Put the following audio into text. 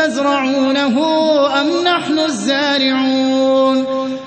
تزرعونه أم نحن الزارعون